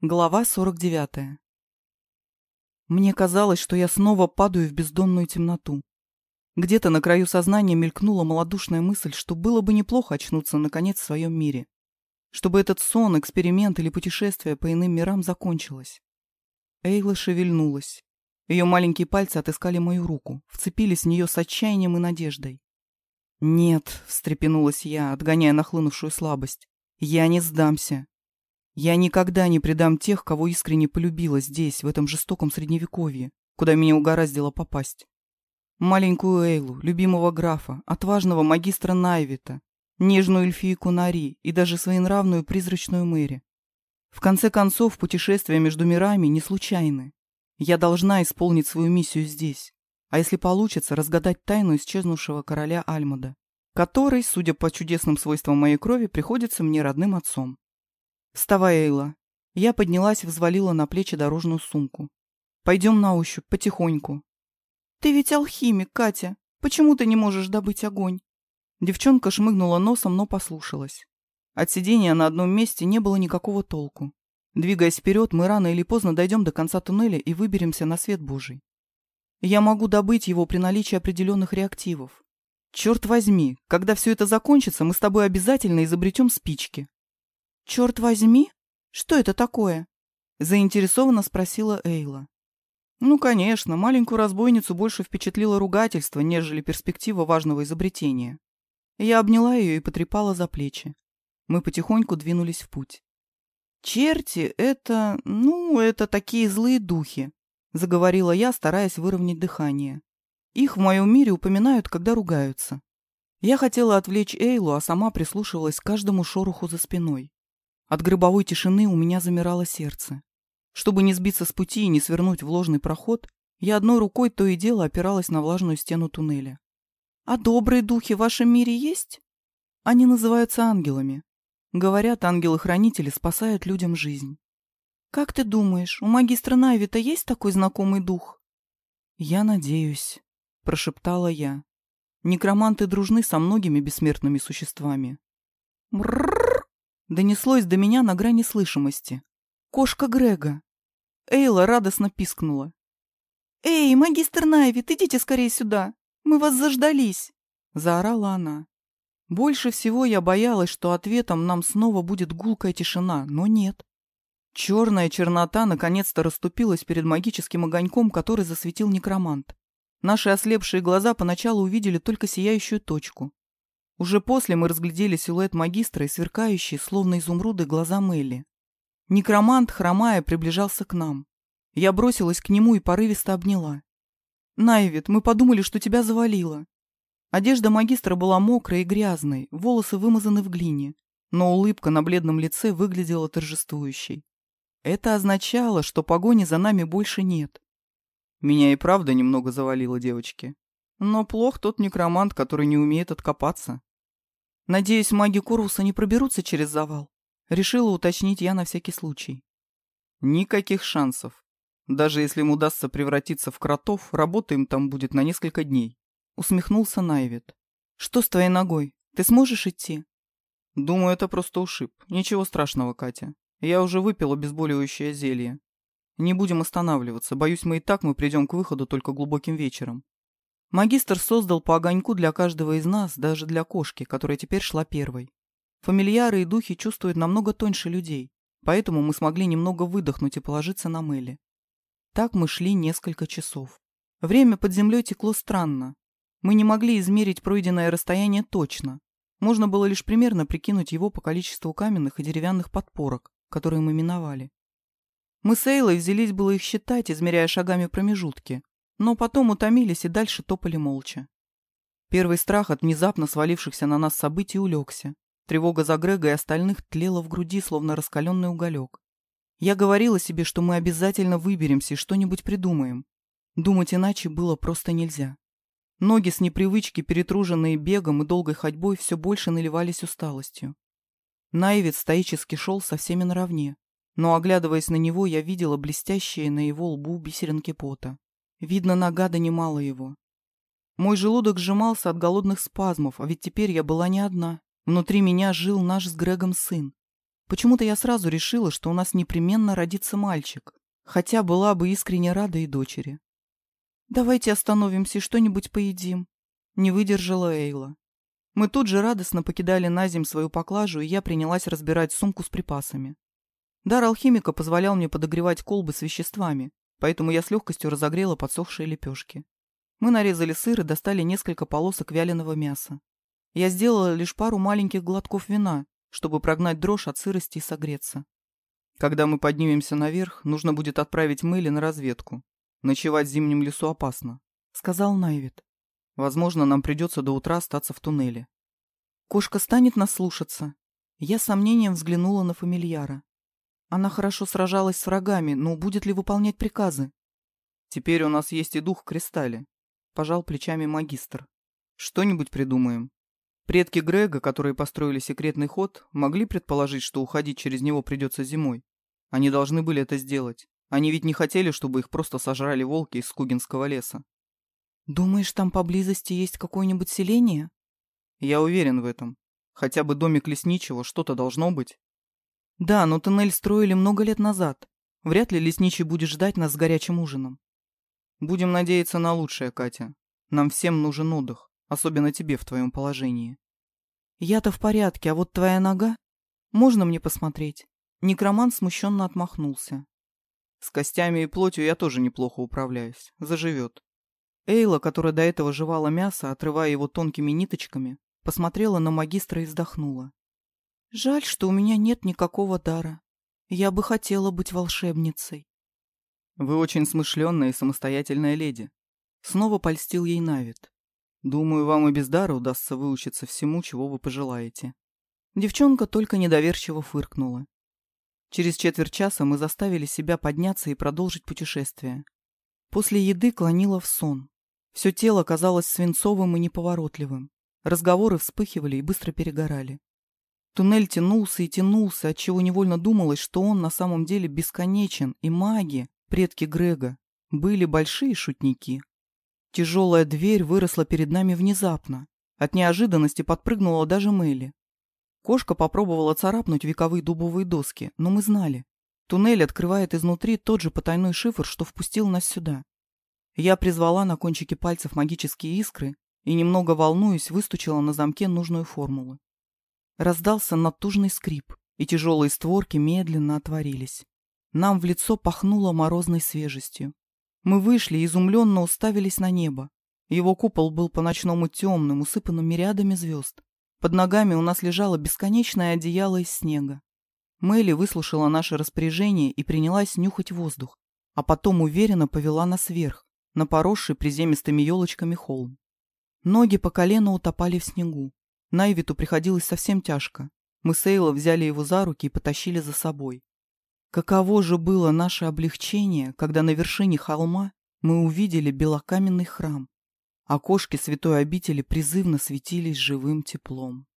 Глава 49. Мне казалось, что я снова падаю в бездонную темноту. Где-то на краю сознания мелькнула малодушная мысль, что было бы неплохо очнуться наконец в своем мире. Чтобы этот сон, эксперимент или путешествие по иным мирам закончилось. Эйла шевельнулась. Ее маленькие пальцы отыскали мою руку, вцепились в нее с отчаянием и надеждой. «Нет», — встрепенулась я, отгоняя нахлынувшую слабость, — «я не сдамся. Я никогда не предам тех, кого искренне полюбила здесь, в этом жестоком средневековье, куда меня угораздило попасть. Маленькую Эйлу, любимого графа, отважного магистра Найвита, нежную эльфийку Нари и даже своенравную призрачную Мэри. В конце концов, путешествия между мирами не случайны. Я должна исполнить свою миссию здесь, а если получится, разгадать тайну исчезнувшего короля Альмада, который, судя по чудесным свойствам моей крови, приходится мне родным отцом. «Вставай, Эйла». Я поднялась и взвалила на плечи дорожную сумку. «Пойдем на ощупь, потихоньку». «Ты ведь алхимик, Катя. Почему ты не можешь добыть огонь?» Девчонка шмыгнула носом, но послушалась. От сидения на одном месте не было никакого толку. Двигаясь вперед, мы рано или поздно дойдем до конца туннеля и выберемся на свет Божий. Я могу добыть его при наличии определенных реактивов. Черт возьми, когда все это закончится, мы с тобой обязательно изобретем спички. «Черт возьми? Что это такое?» — заинтересованно спросила Эйла. Ну, конечно, маленькую разбойницу больше впечатлило ругательство, нежели перспектива важного изобретения. Я обняла ее и потрепала за плечи. Мы потихоньку двинулись в путь. «Черти — это... ну, это такие злые духи», — заговорила я, стараясь выровнять дыхание. «Их в моем мире упоминают, когда ругаются». Я хотела отвлечь Эйлу, а сама прислушивалась к каждому шороху за спиной. От гробовой тишины у меня замирало сердце. Чтобы не сбиться с пути и не свернуть в ложный проход, я одной рукой то и дело опиралась на влажную стену туннеля. «А добрые духи в вашем мире есть?» Они называются ангелами. Говорят, ангелы-хранители спасают людям жизнь. «Как ты думаешь, у магистра Найвита есть такой знакомый дух?» «Я надеюсь», — прошептала я. «Некроманты дружны со многими бессмертными существами». «Мрррр!» Донеслось до меня на грани слышимости. «Кошка Грега!» Эйла радостно пискнула. «Эй, магистр Найвит, идите скорее сюда! Мы вас заждались!» Заорала она. Больше всего я боялась, что ответом нам снова будет гулкая тишина, но нет. Черная чернота наконец-то расступилась перед магическим огоньком, который засветил некромант. Наши ослепшие глаза поначалу увидели только сияющую точку. Уже после мы разглядели силуэт магистра и сверкающие, словно изумруды, глаза Мелли. Некромант, хромая, приближался к нам. Я бросилась к нему и порывисто обняла. «Найвит, мы подумали, что тебя завалило». Одежда магистра была мокрая и грязной, волосы вымазаны в глине, но улыбка на бледном лице выглядела торжествующей. Это означало, что погони за нами больше нет. Меня и правда немного завалило, девочки. Но плох тот некромант, который не умеет откопаться. Надеюсь, маги Курвуса не проберутся через завал. Решила уточнить я на всякий случай. Никаких шансов. Даже если им удастся превратиться в кротов, работа им там будет на несколько дней. Усмехнулся Найвит. Что с твоей ногой? Ты сможешь идти? Думаю, это просто ушиб. Ничего страшного, Катя. Я уже выпил обезболивающее зелье. Не будем останавливаться. Боюсь, мы и так мы придем к выходу только глубоким вечером. Магистр создал по огоньку для каждого из нас, даже для кошки, которая теперь шла первой. Фамильяры и духи чувствуют намного тоньше людей, поэтому мы смогли немного выдохнуть и положиться на Мэлли. Так мы шли несколько часов. Время под землей текло странно. Мы не могли измерить пройденное расстояние точно. Можно было лишь примерно прикинуть его по количеству каменных и деревянных подпорок, которые мы миновали. Мы с Эйлой взялись было их считать, измеряя шагами промежутки, но потом утомились и дальше топали молча. Первый страх от внезапно свалившихся на нас событий улегся. Тревога за Грега и остальных тлела в груди, словно раскаленный уголек. Я говорила себе, что мы обязательно выберемся и что-нибудь придумаем. Думать иначе было просто нельзя. Ноги с непривычки, перетруженные бегом и долгой ходьбой, все больше наливались усталостью. Наивец стоически шел со всеми наравне, но, оглядываясь на него, я видела блестящие на его лбу бисеринки пота. Видно, нога донимала его. Мой желудок сжимался от голодных спазмов, а ведь теперь я была не одна. Внутри меня жил наш с Грегом сын. Почему-то я сразу решила, что у нас непременно родится мальчик, хотя была бы искренне рада и дочери. «Давайте остановимся и что-нибудь поедим», — не выдержала Эйла. Мы тут же радостно покидали на зим свою поклажу, и я принялась разбирать сумку с припасами. Дар алхимика позволял мне подогревать колбы с веществами, поэтому я с легкостью разогрела подсохшие лепешки. Мы нарезали сыр и достали несколько полосок вяленого мяса. Я сделала лишь пару маленьких глотков вина, чтобы прогнать дрожь от сырости и согреться. Когда мы поднимемся наверх, нужно будет отправить Мэйли на разведку. Ночевать в зимнем лесу опасно, — сказал Найвит. Возможно, нам придется до утра остаться в туннеле. Кошка станет нас слушаться. Я с сомнением взглянула на фамильяра. Она хорошо сражалась с врагами, но будет ли выполнять приказы? Теперь у нас есть и дух в кристалле, — пожал плечами магистр. Что-нибудь придумаем. Предки Грега, которые построили секретный ход, могли предположить, что уходить через него придется зимой. Они должны были это сделать. Они ведь не хотели, чтобы их просто сожрали волки из Скугинского леса. «Думаешь, там поблизости есть какое-нибудь селение?» «Я уверен в этом. Хотя бы домик лесничего, что-то должно быть». «Да, но туннель строили много лет назад. Вряд ли лесничий будет ждать нас с горячим ужином». «Будем надеяться на лучшее, Катя. Нам всем нужен отдых, особенно тебе в твоем положении». «Я-то в порядке, а вот твоя нога? Можно мне посмотреть?» Некромант смущенно отмахнулся. «С костями и плотью я тоже неплохо управляюсь. Заживет. Эйла, которая до этого жевала мясо, отрывая его тонкими ниточками, посмотрела на магистра и вздохнула. «Жаль, что у меня нет никакого дара. Я бы хотела быть волшебницей». «Вы очень смышленная и самостоятельная леди». Снова польстил ей Навид. «Думаю, вам и без дара удастся выучиться всему, чего вы пожелаете». Девчонка только недоверчиво фыркнула. Через четверть часа мы заставили себя подняться и продолжить путешествие. После еды клонила в сон. Все тело казалось свинцовым и неповоротливым. Разговоры вспыхивали и быстро перегорали. Туннель тянулся и тянулся, отчего невольно думалось, что он на самом деле бесконечен, и маги, предки Грега, были большие шутники. Тяжелая дверь выросла перед нами внезапно. От неожиданности подпрыгнула даже Мелли. Кошка попробовала царапнуть вековые дубовые доски, но мы знали. Туннель открывает изнутри тот же потайной шифр, что впустил нас сюда. Я призвала на кончике пальцев магические искры и, немного волнуясь, выстучила на замке нужную формулу. Раздался натужный скрип, и тяжелые створки медленно отворились. Нам в лицо пахнуло морозной свежестью. Мы вышли и изумленно уставились на небо. Его купол был по-ночному темным, усыпанным мириадами звезд. Под ногами у нас лежало бесконечное одеяло из снега. Мэйли выслушала наше распоряжение и принялась нюхать воздух, а потом уверенно повела нас вверх, на поросший приземистыми елочками холм. Ноги по колено утопали в снегу. Найвиту приходилось совсем тяжко. Мы с Эйло взяли его за руки и потащили за собой. Каково же было наше облегчение, когда на вершине холма мы увидели белокаменный храм. Окошки святой обители призывно светились живым теплом.